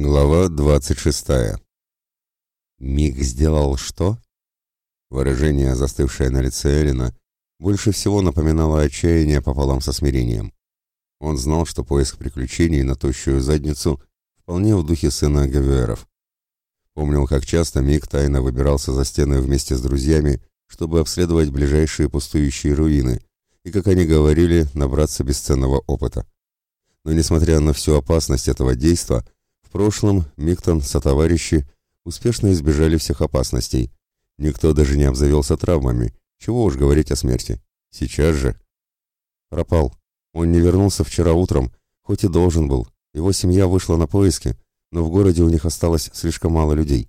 Глава 26. Миг сделал что? Выражение, застывшее на лице Элина, больше всего напоминало отчаяние пополам со смирением. Он знал, что поиск приключений на тощую задницу вполне в духе сына Гавиэров. Помнил, как часто Миг тайно выбирался за стены вместе с друзьями, чтобы обследовать ближайшие пустующие руины, и, как они говорили, набраться бесценного опыта. Но, несмотря на всю опасность этого действия, прошлом Миктон сотоварищи успешно избежали всех опасностей. Никто даже не обзавелся травмами, чего уж говорить о смерти. Сейчас же... Пропал. Он не вернулся вчера утром, хоть и должен был. Его семья вышла на поиски, но в городе у них осталось слишком мало людей.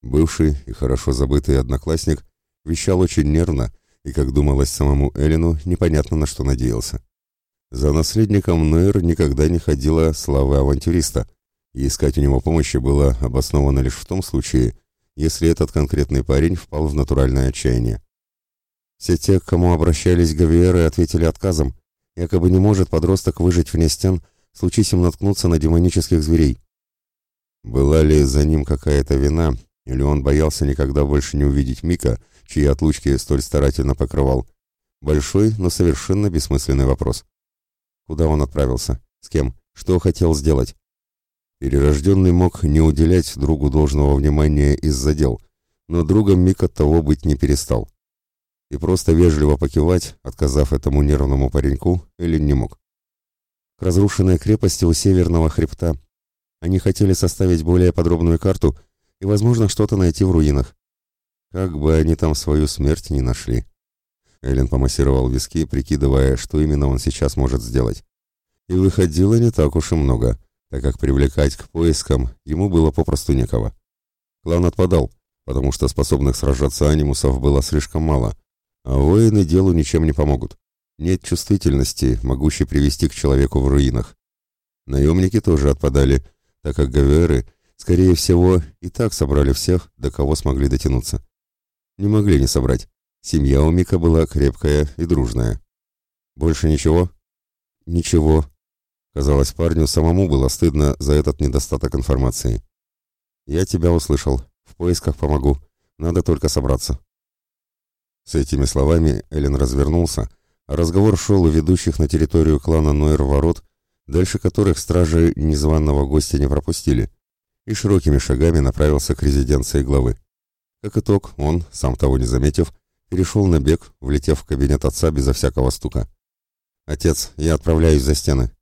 Бывший и хорошо забытый одноклассник вещал очень нервно и, как думалось самому Эллину, непонятно на что надеялся. За наследником Нойер никогда не ходила слава авантюриста, и искать у него помощи было обосновано лишь в том случае, если этот конкретный парень впал в натуральное отчаяние. Все те, к кому обращались Гавиеры, ответили отказом. Якобы не может подросток выжить вне стен, случись им наткнуться на демонических зверей. Была ли за ним какая-то вина, или он боялся никогда больше не увидеть Мика, чьи отлучки столь старательно покрывал? Большой, но совершенно бессмысленный вопрос. Куда он отправился? С кем? Что хотел сделать? Перерожденный мог не уделять другу должного внимания из-за дел, но другом Мик от того быть не перестал. И просто вежливо покивать, отказав этому нервному пареньку, или не мог. К разрушенной крепости у северного хребта они хотели составить более подробную карту и, возможно, что-то найти в руинах. Как бы они там свою смерть не нашли. Эллен помассировал виски, прикидывая, что именно он сейчас может сделать. И выходило не так уж и много так как привлекать к поискам ему было попросту некого. Клан отпадал, потому что способных сражаться анимусов было слишком мало, а воины делу ничем не помогут. Нет чувствительности, могущей привести к человеку в руинах. Наемники тоже отпадали, так как гаверы, скорее всего, и так собрали всех, до кого смогли дотянуться. Не могли не собрать. Семья у Мика была крепкая и дружная. Больше ничего? Ничего, Казалось, парню самому было стыдно за этот недостаток информации. «Я тебя услышал. В поисках помогу. Надо только собраться». С этими словами Эллен развернулся, разговор шел у ведущих на территорию клана Нойер ворот, дальше которых стражи незваного гостя не пропустили, и широкими шагами направился к резиденции главы. Как итог, он, сам того не заметив, перешел на бег, влетев в кабинет отца безо всякого стука. «Отец, я отправляюсь за стены.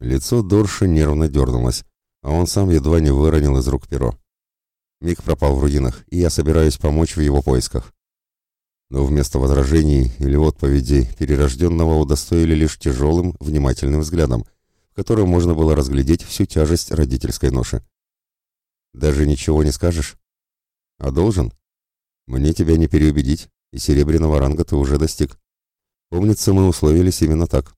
Лицо Дорша нервно дернулось, а он сам едва не выронил из рук перо. Миг пропал в руинах, и я собираюсь помочь в его поисках. Но вместо возражений или отповедей перерожденного удостоили лишь тяжелым, внимательным взглядом, в котором можно было разглядеть всю тяжесть родительской ноши. «Даже ничего не скажешь?» «А должен?» «Мне тебя не переубедить, и серебряного ранга ты уже достиг. Помнится, мы условились именно так».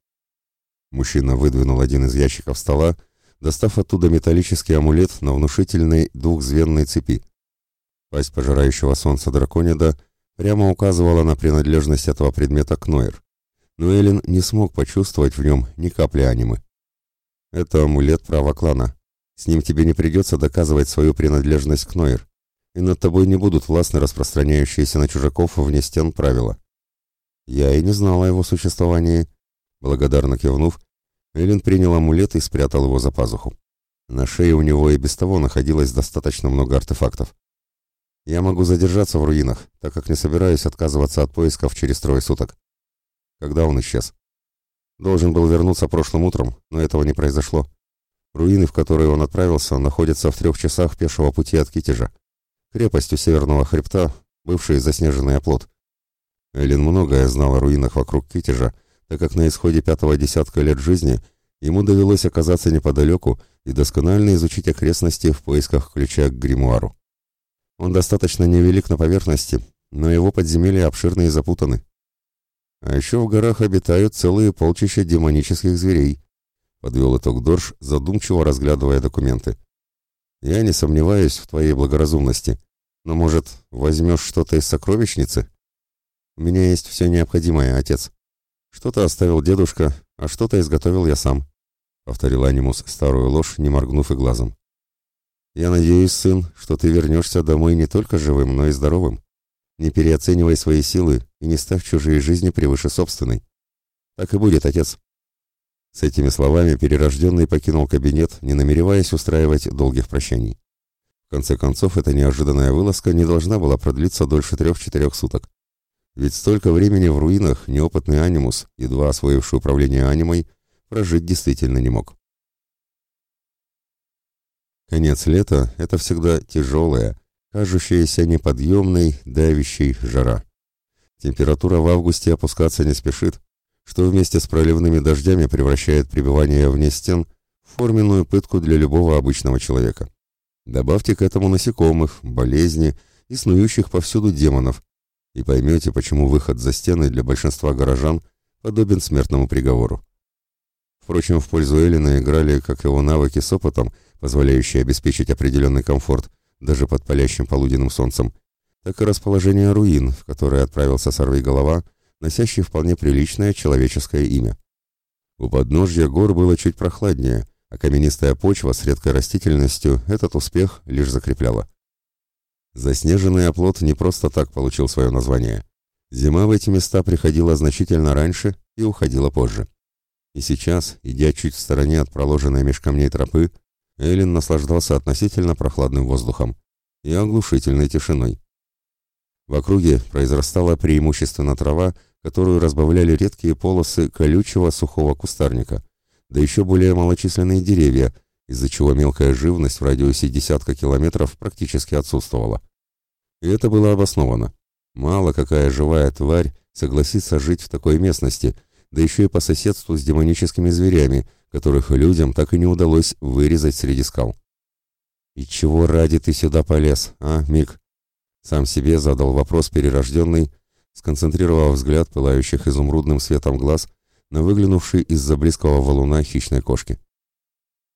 Мужчина выдвинул один из ящиков стола, достав оттуда металлический амулет на внушительной двухзвенной цепи. Пасть пожирающего солнца драконида прямо указывала на принадлежность этого предмета к Нойер. Но Эллен не смог почувствовать в нем ни капли анимы. Это амулет права клана. С ним тебе не придется доказывать свою принадлежность к Нойер, и над тобой не будут властны распространяющиеся на чужаков вне стен правила. Я и не знала о его существовании, Благодарно кивнув, Эллен принял амулет и спрятал его за пазуху. На шее у него и без того находилось достаточно много артефактов. Я могу задержаться в руинах, так как не собираюсь отказываться от поисков через трое суток. Когда он исчез? Должен был вернуться прошлым утром, но этого не произошло. Руины, в которые он отправился, находятся в трех часах пешего пути от Китежа. Крепость у северного хребта, бывший заснеженный оплот. Эллен многое знал о руинах вокруг Китежа, так как на исходе пятого десятка лет жизни ему довелось оказаться неподалеку и досконально изучить окрестности в поисках ключа к гримуару. Он достаточно невелик на поверхности, но его подземелья обширны и запутаны. А еще в горах обитают целые полчища демонических зверей, подвел итог Дорж, задумчиво разглядывая документы. Я не сомневаюсь в твоей благоразумности, но, может, возьмешь что-то из сокровищницы? У меня есть все необходимое, отец. Что-то оставил дедушка, а что-то изготовил я сам. Повторил Анимус старую ложь, не моргнув и глазом. Я надеюсь, сын, что ты вернешься домой не только живым, но и здоровым. Не переоценивай свои силы и не ставь чужие жизни превыше собственной. Так и будет, отец. С этими словами перерожденный покинул кабинет, не намереваясь устраивать долгих прощаний. В конце концов, эта неожиданная вылазка не должна была продлиться дольше трех-четырех суток. Ведь столько времени в руинах неопытный анимус, едва освоивший управление анимой, прожить действительно не мог. Конец лета — это всегда тяжелая, кажущаяся неподъемной, давящей жара. Температура в августе опускаться не спешит, что вместе с проливными дождями превращает пребывание вне стен в форменную пытку для любого обычного человека. Добавьте к этому насекомых, болезни и снующих повсюду демонов, и поймете, почему выход за стены для большинства горожан подобен смертному приговору. Впрочем, в пользу Эллина играли как его навыки с опытом, позволяющие обеспечить определенный комфорт даже под палящим полуденным солнцем, так и расположение руин, в которые отправился сорвиголова, носящий вполне приличное человеческое имя. У подножья гор было чуть прохладнее, а каменистая почва с редкой растительностью этот успех лишь закрепляла. Заснеженный оплот не просто так получил свое название. Зима в эти места приходила значительно раньше и уходила позже. И сейчас, идя чуть в стороне от проложенной меж камней тропы, Эллен наслаждался относительно прохладным воздухом и оглушительной тишиной. В округе произрастала преимущественно трава, которую разбавляли редкие полосы колючего сухого кустарника, да еще более малочисленные деревья, из-за чего мелкая живность в радиусе десятка километров практически отсутствовала. И это было обосновано. Мало какая живая тварь согласится жить в такой местности – да еще и по соседству с демоническими зверями, которых людям так и не удалось вырезать среди скал. «И чего ради ты сюда полез, а, Мик?» Сам себе задал вопрос перерожденный, сконцентрировав взгляд пылающих изумрудным светом глаз на выглянувшей из-за близкого валуна хищной кошки.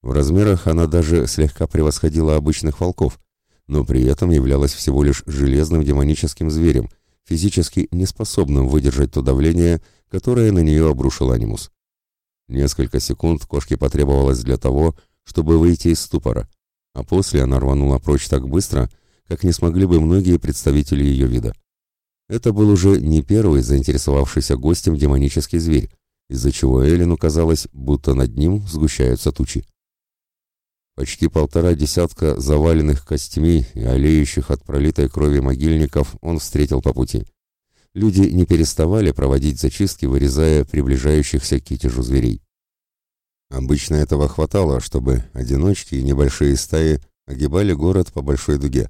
В размерах она даже слегка превосходила обычных волков, но при этом являлась всего лишь железным демоническим зверем, физически неспособным выдержать то давление, которое на нее обрушил анимус. Несколько секунд кошке потребовалось для того, чтобы выйти из ступора, а после она рванула прочь так быстро, как не смогли бы многие представители ее вида. Это был уже не первый заинтересовавшийся гостем демонический зверь, из-за чего Эллину казалось, будто над ним сгущаются тучи. Почти полтора десятка заваленных костями и олеющих от пролитой крови могильников он встретил по пути. Люди не переставали проводить зачистки, вырезая приближающихся к китежу зверей. Обычно этого хватало, чтобы одиночки и небольшие стаи огибали город по большой дуге.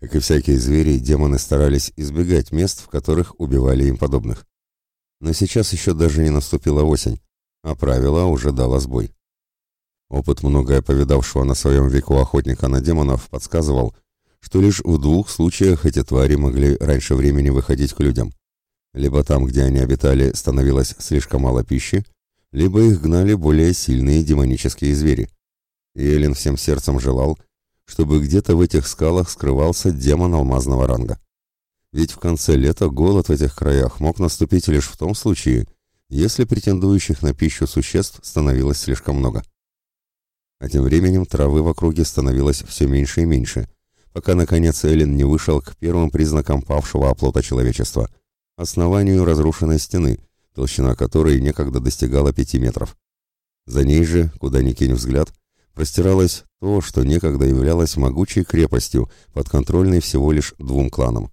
Как и всякие звери, демоны старались избегать мест, в которых убивали им подобных. Но сейчас еще даже не наступила осень, а правило уже дало сбой. Опыт многое повидавшего на своем веку охотника на демонов подсказывал, что лишь в двух случаях эти твари могли раньше времени выходить к людям. Либо там, где они обитали, становилось слишком мало пищи, либо их гнали более сильные демонические звери. И Эллен всем сердцем желал, чтобы где-то в этих скалах скрывался демон алмазного ранга. Ведь в конце лета голод в этих краях мог наступить лишь в том случае, если претендующих на пищу существ становилось слишком много. А тем временем травы в округе становилось все меньше и меньше, пока, наконец, Эллен не вышел к первым признакам павшего оплота человечества – основанию разрушенной стены, толщина которой некогда достигала пяти метров. За ней же, куда ни кинь взгляд, простиралось то, что некогда являлось могучей крепостью, подконтрольной всего лишь двум кланам.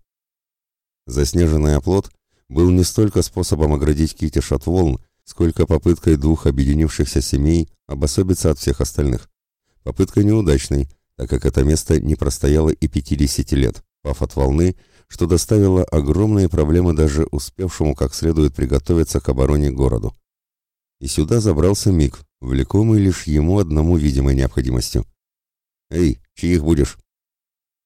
Заснеженный оплот был не столько способом оградить Китиш от волн, сколько попыткой двух объединившихся семей обособиться от всех остальных. Попытка неудачной, так как это место не простояло и 50 лет, пав от волны, что доставило огромные проблемы даже успевшему как следует приготовиться к обороне городу. И сюда забрался Мик, влекомый лишь ему одному видимой необходимостью. «Эй, чьих будешь?»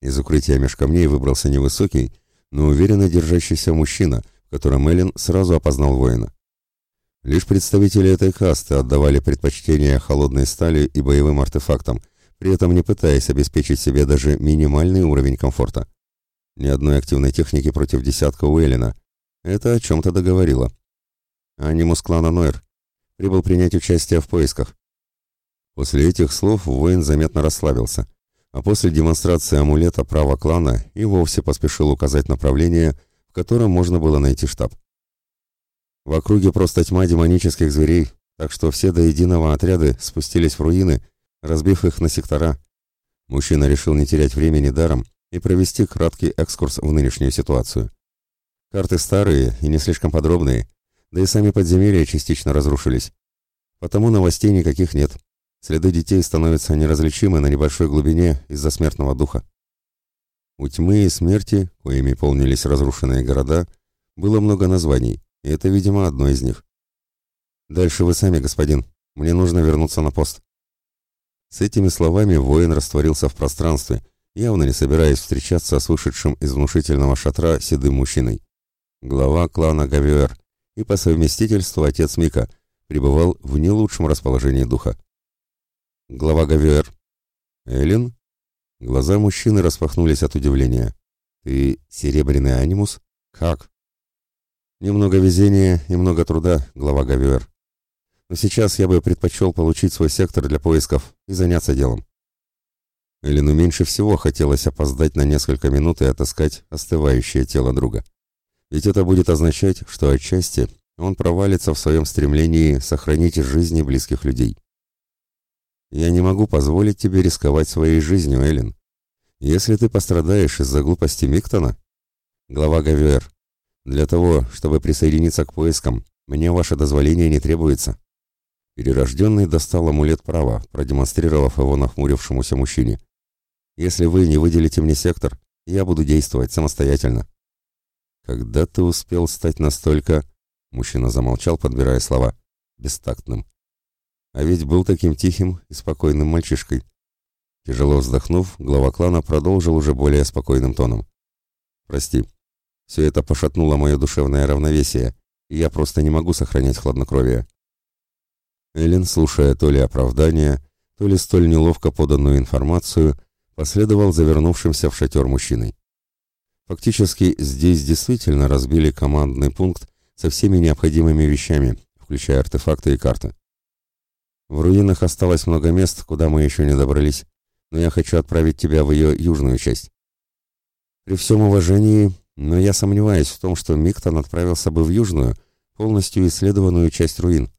Из укрытия меж камней выбрался невысокий, но уверенно держащийся мужчина, в котором Эллен сразу опознал воина. Лишь представители этой касты отдавали предпочтение холодной стали и боевым артефактам, при этом не пытаясь обеспечить себе даже минимальный уровень комфорта. Ни одной активной техники против десятка Уэллина. Это о чем-то договорило. Анимус клана Нойр прибыл принять участие в поисках. После этих слов воин заметно расслабился. а после демонстрации амулета права клана и вовсе поспешил указать направление, в котором можно было найти штаб. В округе просто тьма демонических зверей, так что все до единого отряды спустились в руины, разбив их на сектора. Мужчина решил не терять времени даром и провести краткий экскурс в нынешнюю ситуацию. Карты старые и не слишком подробные, да и сами подземелья частично разрушились. Потому новостей никаких нет. Следы детей становятся неразличимы на небольшой глубине из-за смертного духа. У тьмы и смерти, коими полнились разрушенные города, было много названий, и это, видимо, одно из них. «Дальше вы сами, господин. Мне нужно вернуться на пост». С этими словами воин растворился в пространстве, явно не собираясь встречаться с вышедшим из внушительного шатра седым мужчиной. Глава клана Гавюэр и по совместительству отец Мика пребывал в не лучшем расположении духа. Глава Гавюэр. «Эллен?» Глаза мужчины распахнулись от удивления. «Ты серебряный анимус? Как?» «Немного везения и много труда, глава Гавюэр. Но сейчас я бы предпочел получить свой сектор для поисков и заняться делом». Эллену меньше всего хотелось опоздать на несколько минут и отыскать остывающее тело друга. Ведь это будет означать, что отчасти он провалится в своем стремлении сохранить жизни близких людей. Я не могу позволить тебе рисковать своей жизнью, Эллен. Если ты пострадаешь из-за глупости Миктона, глава Гавюэр, для того, чтобы присоединиться к поискам, мне ваше дозволение не требуется. Перерожденный достал амулет права, продемонстрировав его нахмурившемуся мужчине. Если вы не выделите мне сектор, я буду действовать самостоятельно. Когда ты успел стать настолько... Мужчина замолчал, подбирая слова. Бестактным. А ведь был таким тихим и спокойным мальчишкой. Тяжело вздохнув, глава клана продолжил уже более спокойным тоном. «Прости, все это пошатнуло мое душевное равновесие, и я просто не могу сохранять хладнокровие». Эллен, слушая то ли оправдание, то ли столь неловко поданную информацию, последовал завернувшимся в шатер мужчиной. Фактически здесь действительно разбили командный пункт со всеми необходимыми вещами, включая артефакты и карты. В руинах осталось много мест, куда мы еще не добрались, но я хочу отправить тебя в ее южную часть. При всем уважении, но я сомневаюсь в том, что Миктон отправился бы в южную, полностью исследованную часть руин.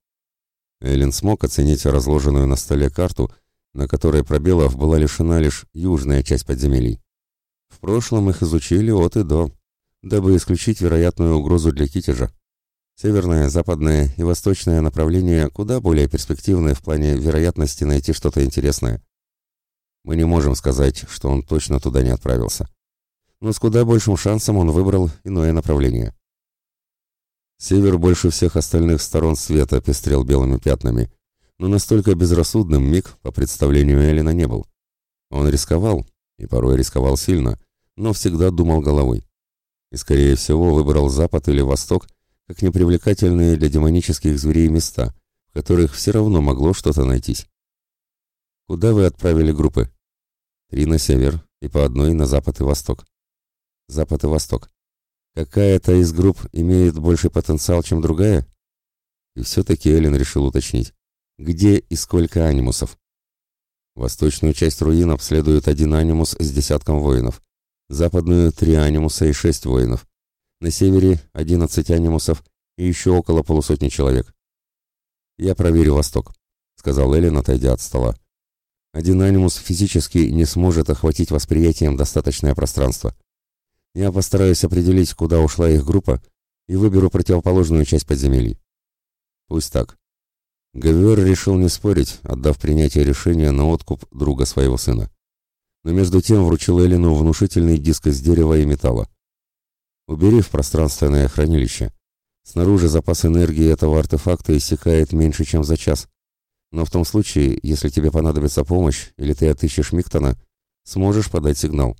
Эллен смог оценить разложенную на столе карту, на которой пробелов была лишена лишь южная часть подземелий. В прошлом их изучили от и до, дабы исключить вероятную угрозу для китежа. Северное, западное и восточное направления куда более перспективные в плане вероятности найти что-то интересное. Мы не можем сказать, что он точно туда не отправился. Но с куда большим шансом он выбрал иное направление. Север больше всех остальных сторон света пестрел белыми пятнами, но настолько безрассудным миг, по представлению Эллина, не был. Он рисковал, и порой рисковал сильно, но всегда думал головой. И, скорее всего, выбрал запад или восток, как непривлекательные для демонических зверей места, в которых все равно могло что-то найтись. Куда вы отправили группы? Три на север и по одной на запад и восток. Запад и восток. Какая-то из групп имеет больший потенциал, чем другая? И все-таки Эллен решил уточнить. Где и сколько анимусов? Восточную часть руин обследует один анимус с десятком воинов. Западную — три анимуса и шесть воинов. На севере — одиннадцать анимусов и еще около полусотни человек. «Я проверю восток», — сказал Эллен, отойдя от стола. «Один анимус физически не сможет охватить восприятием достаточное пространство. Я постараюсь определить, куда ушла их группа, и выберу противоположную часть подземелий». «Пусть так». Гавер решил не спорить, отдав принятие решения на откуп друга своего сына. Но между тем вручил Эллину внушительный диск из дерева и металла. Убери в пространственное хранилище. Снаружи запас энергии этого артефакта иссякает меньше, чем за час. Но в том случае, если тебе понадобится помощь или ты отыщешь Миктона, сможешь подать сигнал.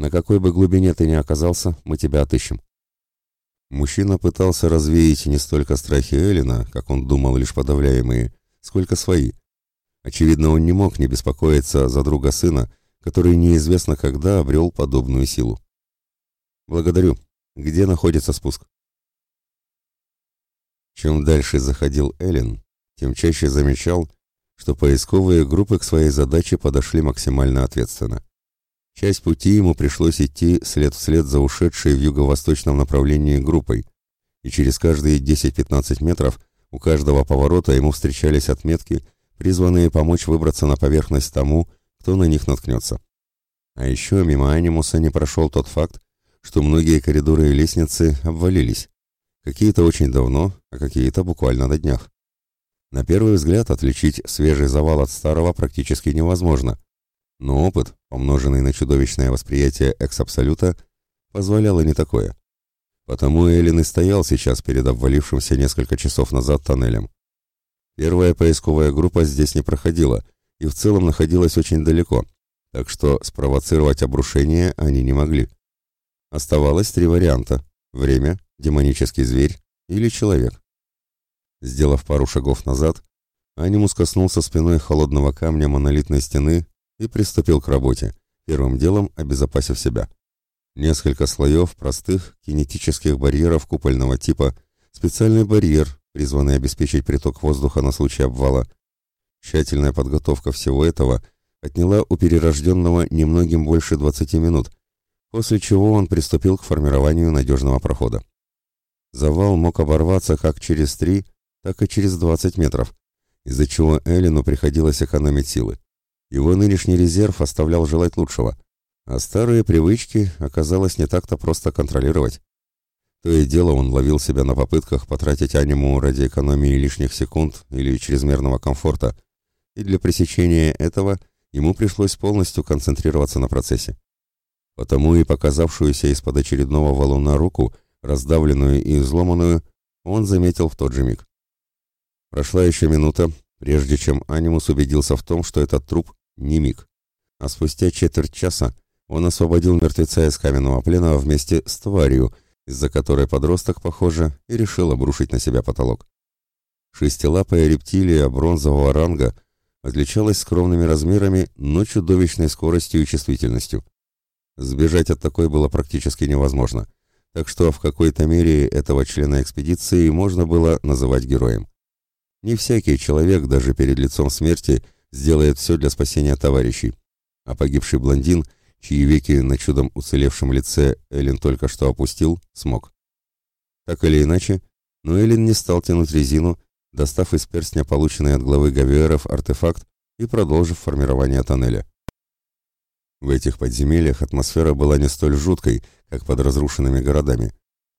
На какой бы глубине ты ни оказался, мы тебя отыщем. Мужчина пытался развеять не столько страхи Эллина, как он думал, лишь подавляемые, сколько свои. Очевидно, он не мог не беспокоиться за друга сына, который неизвестно когда обрел подобную силу. «Благодарю», где находится спуск. Чем дальше заходил Эллен, тем чаще замечал, что поисковые группы к своей задаче подошли максимально ответственно. Часть пути ему пришлось идти след вслед за ушедшей в юго-восточном направлении группой, и через каждые 10-15 метров у каждого поворота ему встречались отметки, призванные помочь выбраться на поверхность тому, кто на них наткнется. А еще мимо анимуса не прошел тот факт, что многие коридоры и лестницы обвалились. Какие-то очень давно, а какие-то буквально на днях. На первый взгляд отличить свежий завал от старого практически невозможно, но опыт, помноженный на чудовищное восприятие экс-абсолюта, позволял и не такое. Потому Эллен и стоял сейчас перед обвалившимся несколько часов назад тоннелем. Первая поисковая группа здесь не проходила и в целом находилась очень далеко, так что спровоцировать обрушение они не могли. Оставалось три варианта – время, демонический зверь или человек. Сделав пару шагов назад, Анимус коснулся спиной холодного камня монолитной стены и приступил к работе, первым делом обезопасив себя. Несколько слоев простых кинетических барьеров купольного типа, специальный барьер, призванный обеспечить приток воздуха на случай обвала. Тщательная подготовка всего этого отняла у перерожденного немногим больше 20 минут, после чего он приступил к формированию надежного прохода. Завал мог оборваться как через три, так и через 20 метров, из-за чего Эллину приходилось экономить силы. Его нынешний резерв оставлял желать лучшего, а старые привычки оказалось не так-то просто контролировать. То и дело он ловил себя на попытках потратить аниму ради экономии лишних секунд или чрезмерного комфорта, и для пресечения этого ему пришлось полностью концентрироваться на процессе. Потому и показавшуюся из-под очередного валуна руку, раздавленную и изломанную, он заметил в тот же миг. Прошла еще минута, прежде чем Анимус убедился в том, что этот труп не миг. А спустя четверть часа он освободил мертвеца из каменного плена вместе с тварью, из-за которой подросток, похоже, и решил обрушить на себя потолок. Шестилапая рептилия бронзового ранга отличалась скромными размерами, но чудовищной скоростью и чувствительностью. Сбежать от такой было практически невозможно, так что в какой-то мере этого члена экспедиции можно было называть героем. Не всякий человек даже перед лицом смерти сделает все для спасения товарищей, а погибший блондин, чьи веки на чудом уцелевшем лице Эллен только что опустил, смог. Так или иначе, но Эллен не стал тянуть резину, достав из перстня полученный от главы Гавиеров артефакт и продолжив формирование тоннеля. В этих подземельях атмосфера была не столь жуткой, как под разрушенными городами,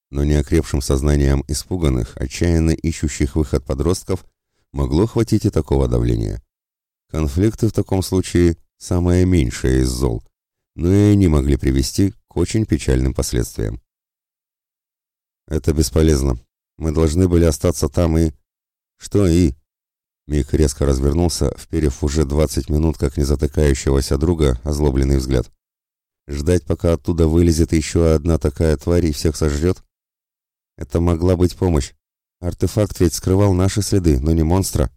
но неокрепшим сознанием испуганных, отчаянно ищущих выход подростков могло хватить и такого давления. Конфликты в таком случае самое меньшее из зол, но и они могли привести к очень печальным последствиям. «Это бесполезно. Мы должны были остаться там и...» «Что и...» Мик резко развернулся, вперев уже двадцать минут как незатыкающегося друга озлобленный взгляд. «Ждать, пока оттуда вылезет еще одна такая тварь и всех сожрет?» «Это могла быть помощь. Артефакт ведь скрывал наши следы, но не монстра.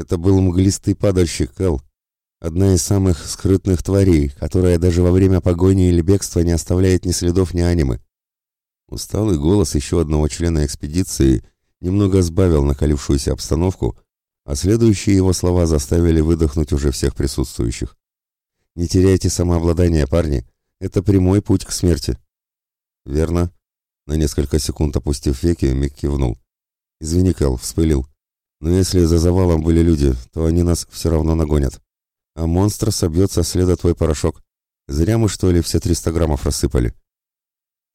Это был мглистый падальщик Эл, одна из самых скрытных тварей, которая даже во время погони или бегства не оставляет ни следов, ни анимы. Усталый голос еще одного члена экспедиции немного сбавил накалившуюся обстановку, а следующие его слова заставили выдохнуть уже всех присутствующих. «Не теряйте самообладание, парни. Это прямой путь к смерти». «Верно», на несколько секунд опустив веки, Мик кивнул. «Извини, Кэл, вспылил. Но если за завалом были люди, то они нас все равно нагонят. А монстр собьет со следа твой порошок. Зря мы, что ли, все 300 граммов рассыпали?»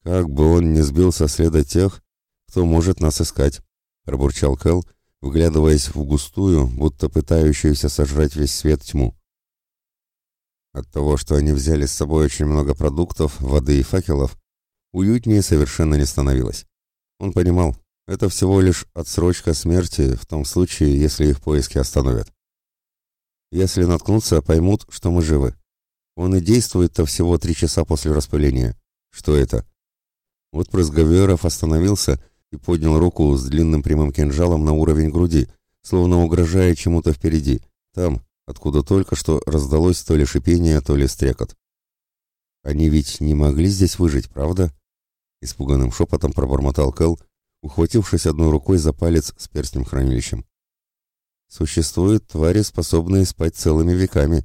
«Как бы он не сбил со следа тех, кто может нас искать», — пробурчал Кэл, вглядываясь в густую, будто пытающуюся сожрать весь свет тьму. От того, что они взяли с собой очень много продуктов, воды и факелов, уютнее совершенно не становилось. Он понимал, это всего лишь отсрочка смерти в том случае, если их поиски остановят. Если наткнутся, поймут, что мы живы. Он и действует-то всего три часа после распыления. Что это? Вот Гавиеров остановился и поднял руку с длинным прямым кинжалом на уровень груди, словно угрожая чему-то впереди, там, откуда только что раздалось то ли шипение, то ли стрекот. Они ведь не могли здесь выжить, правда? Испуганным шепотом пробормотал Кэл, ухватившись одной рукой за палец с перстнем-хранилищем. существуют твари, способные спать целыми веками.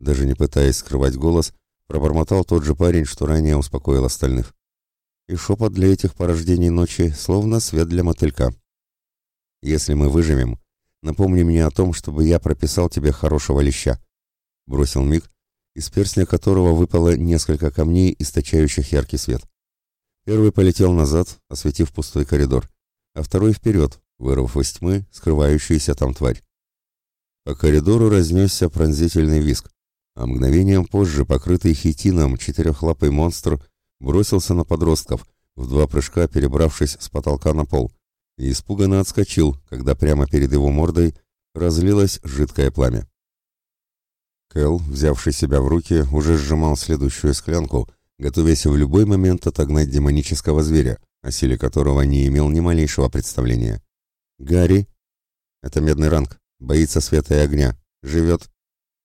Даже не пытаясь скрывать голос, пробормотал тот же парень, что ранее успокоил остальных. И шепот для этих порождений ночи, словно свет для мотылька. Если мы выживем, напомни мне о том, чтобы я прописал тебе хорошего леща. Бросил Миг, из перстня которого выпало несколько камней, источающих яркий свет. Первый полетел назад, осветив пустой коридор, а второй вперед, вырвав из тьмы скрывающуюся там тварь. По коридору разнесся пронзительный виск, а мгновением позже покрытый хитином четырехлапый монстр бросился на подростков, в два прыжка перебравшись с потолка на пол — и испуганно отскочил, когда прямо перед его мордой разлилось жидкое пламя. Кэл, взявший себя в руки, уже сжимал следующую склянку, готовясь в любой момент отогнать демонического зверя, о силе которого не имел ни малейшего представления. «Гарри!» «Это медный ранг, боится света и огня, живет...»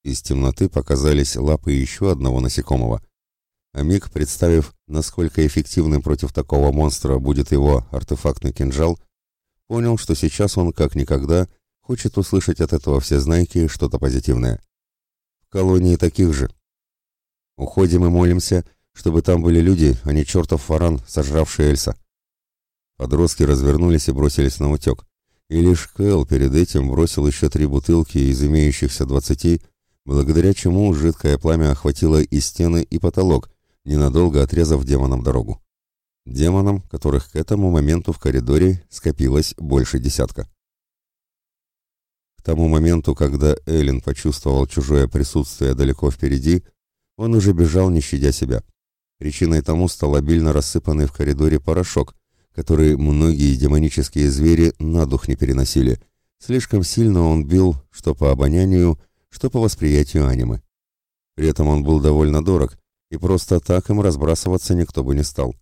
Из темноты показались лапы еще одного насекомого. А Мик, представив, насколько эффективным против такого монстра будет его артефактный кинжал, понял, что сейчас он, как никогда, хочет услышать от этого всезнайки что-то позитивное. В колонии таких же. Уходим и молимся, чтобы там были люди, а не чертов варан, сожравший Эльса. Подростки развернулись и бросились на утек. И лишь Кэл перед этим бросил еще три бутылки из имеющихся двадцати, благодаря чему жидкое пламя охватило и стены, и потолок, ненадолго отрезав демонам дорогу демонам, которых к этому моменту в коридоре скопилось больше десятка. К тому моменту, когда Эллен почувствовал чужое присутствие далеко впереди, он уже бежал, не щадя себя. Причиной тому стал обильно рассыпанный в коридоре порошок, который многие демонические звери на дух не переносили. Слишком сильно он бил что по обонянию, что по восприятию анимы. При этом он был довольно дорог, и просто так им разбрасываться никто бы не стал.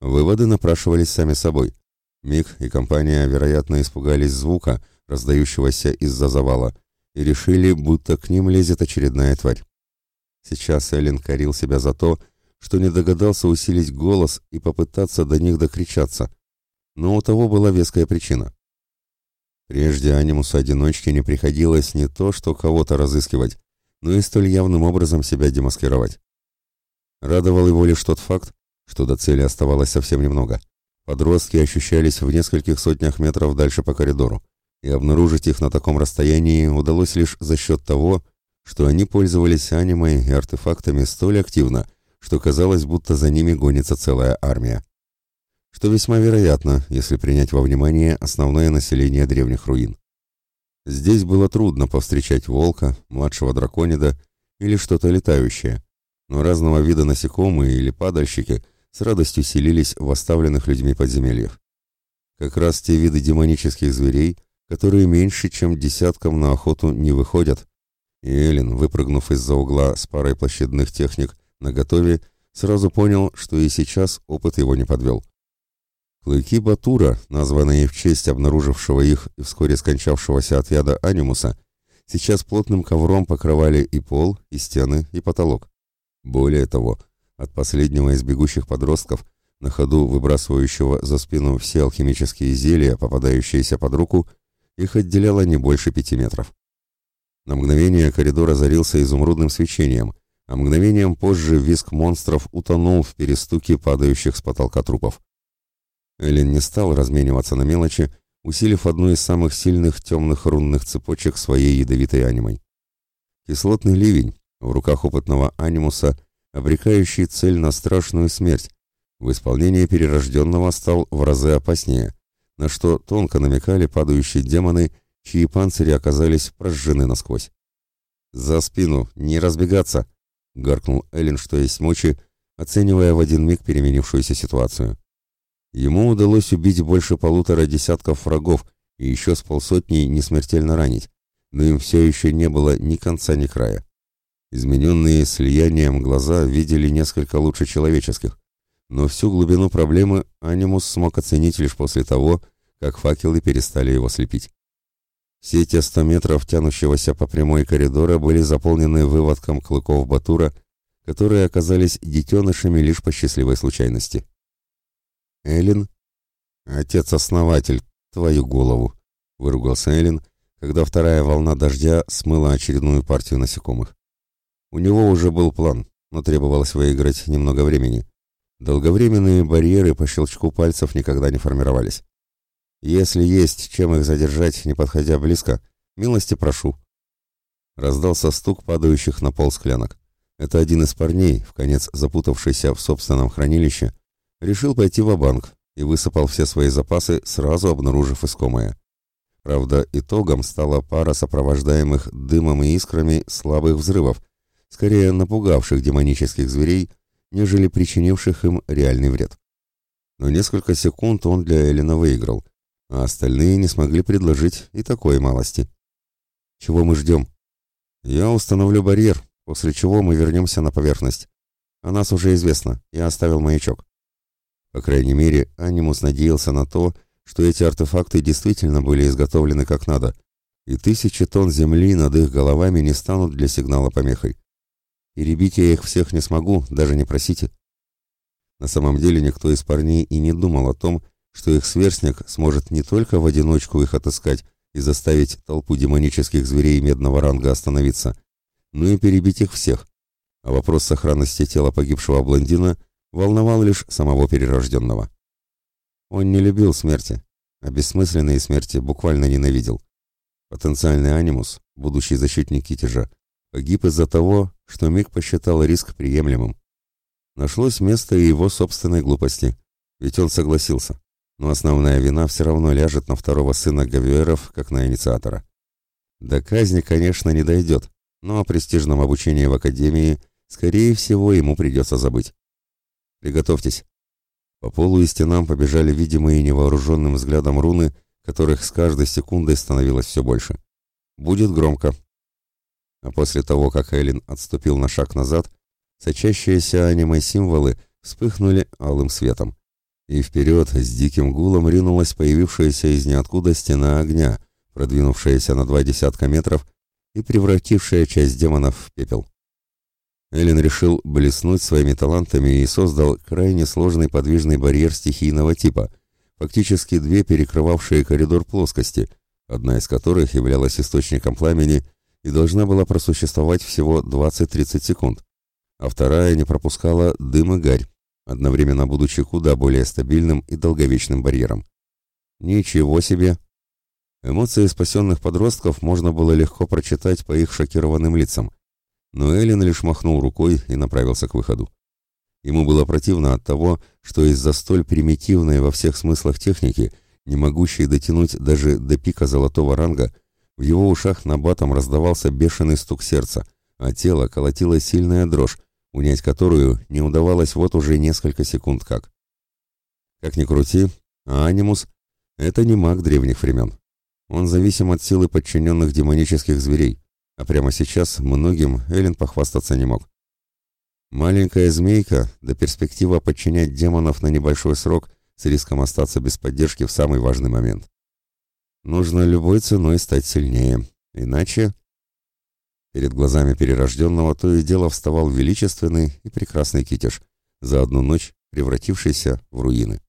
Выводы напрашивались сами собой. Мик и компания, вероятно, испугались звука, раздающегося из-за завала, и решили, будто к ним лезет очередная тварь. Сейчас Эллен корил себя за то, что не догадался усилить голос и попытаться до них докричаться. Но у того была веская причина. Прежде анимусу-одиночке не приходилось не то, что кого-то разыскивать, но и столь явным образом себя демаскировать. Радовал его лишь тот факт, что до цели оставалось совсем немного. Подростки ощущались в нескольких сотнях метров дальше по коридору, и обнаружить их на таком расстоянии удалось лишь за счет того, что они пользовались анимой и артефактами столь активно, что казалось, будто за ними гонится целая армия. Что весьма вероятно, если принять во внимание основное население древних руин. Здесь было трудно повстречать волка, младшего драконида или что-то летающее, но разного вида насекомые или падальщики – с радостью селились в оставленных людьми подземельях. Как раз те виды демонических зверей, которые меньше, чем десятком на охоту не выходят. И Эллен, выпрыгнув из-за угла с парой площадных техник наготове, сразу понял, что и сейчас опыт его не подвел. Клыки Батура, названные в честь обнаружившего их и вскоре скончавшегося от яда анимуса, сейчас плотным ковром покрывали и пол, и стены, и потолок. Более того, от последнего из бегущих подростков, на ходу выбрасывающего за спину все алхимические зелья, попадающиеся под руку, их отделяло не больше пяти метров. На мгновение коридор озарился изумрудным свечением, а мгновением позже визг монстров утонул в перестуке падающих с потолка трупов. Эллен не стал размениваться на мелочи, усилив одну из самых сильных темных рунных цепочек своей ядовитой анимой. Кислотный ливень в руках опытного анимуса обрекающий цель на страшную смерть, в исполнении перерожденного стал в разы опаснее, на что тонко намекали падающие демоны, чьи панцири оказались прожжены насквозь. «За спину! Не разбегаться!» — гаркнул Эллен, что есть мочи, оценивая в один миг переменившуюся ситуацию. Ему удалось убить больше полутора десятков врагов и еще с полсотни не смертельно ранить, но им все еще не было ни конца, ни края. Измененные слиянием глаза видели несколько лучше человеческих, но всю глубину проблемы Анимус смог оценить лишь после того, как факелы перестали его слепить. Все те сто метров тянущегося по прямой коридора были заполнены выводком клыков Батура, которые оказались детенышами лишь по счастливой случайности. Эллен, отец-основатель, твою голову, выругался Эллен, когда вторая волна дождя смыла очередную партию насекомых. У него уже был план, но требовалось выиграть немного времени. Долговременные барьеры по щелчку пальцев никогда не формировались. Если есть чем их задержать, не подходя близко, милости прошу. Раздался стук падающих на пол склянок. Это один из парней, в конец запутавшийся в собственном хранилище, решил пойти в банк и высыпал все свои запасы, сразу обнаружив искомое. Правда, итогом стала пара сопровождаемых дымом и искрами слабых взрывов, скорее напугавших демонических зверей, нежели причинивших им реальный вред. Но несколько секунд он для Элина выиграл, а остальные не смогли предложить и такой малости. Чего мы ждем? Я установлю барьер, после чего мы вернемся на поверхность. О нас уже известно, я оставил маячок. По крайней мере, Анимус надеялся на то, что эти артефакты действительно были изготовлены как надо, и тысячи тонн земли над их головами не станут для сигнала помехой. И ребить я их всех не смогу, даже не просите. На самом деле никто из парней и не думал о том, что их сверстник сможет не только в одиночку их отыскать и заставить толпу демонических зверей медного ранга остановиться, но и перебить их всех. А вопрос сохранности тела погибшего блондина волновал лишь самого перерожденного. Он не любил смерти, а бессмысленные смерти буквально ненавидел. Потенциальный анимус, будущий защитник Китежа, погиб из-за того, что Миг посчитал риск приемлемым. Нашлось место и его собственной глупости, ведь он согласился но основная вина все равно ляжет на второго сына Гавиеров, как на инициатора. До казни, конечно, не дойдет, но о престижном обучении в академии, скорее всего, ему придется забыть. Приготовьтесь. По полу и стенам побежали видимые невооруженным взглядом руны, которых с каждой секундой становилось все больше. Будет громко. А после того, как Эллин отступил на шаг назад, сочащиеся аниме-символы вспыхнули алым светом и вперед с диким гулом ринулась появившаяся из ниоткуда стена огня, продвинувшаяся на два десятка метров и превратившая часть демонов в пепел. Эллен решил блеснуть своими талантами и создал крайне сложный подвижный барьер стихийного типа, фактически две перекрывавшие коридор плоскости, одна из которых являлась источником пламени и должна была просуществовать всего 20-30 секунд, а вторая не пропускала дым и гарь, одновременно будучи куда более стабильным и долговечным барьером. Ничего себе! Эмоции спасенных подростков можно было легко прочитать по их шокированным лицам, но Эллен лишь махнул рукой и направился к выходу. Ему было противно от того, что из-за столь примитивной во всех смыслах техники, не могущей дотянуть даже до пика золотого ранга, в его ушах на батом раздавался бешеный стук сердца, а тело колотила сильная дрожь, унять которую не удавалось вот уже несколько секунд как. Как ни крути, а анимус — это не маг древних времен. Он зависим от силы подчиненных демонических зверей, а прямо сейчас многим Эллен похвастаться не мог. Маленькая змейка, до перспектива подчинять демонов на небольшой срок с риском остаться без поддержки в самый важный момент. Нужно любой ценой стать сильнее, иначе... Перед глазами перерожденного то и дело вставал величественный и прекрасный китеж, за одну ночь превратившийся в руины.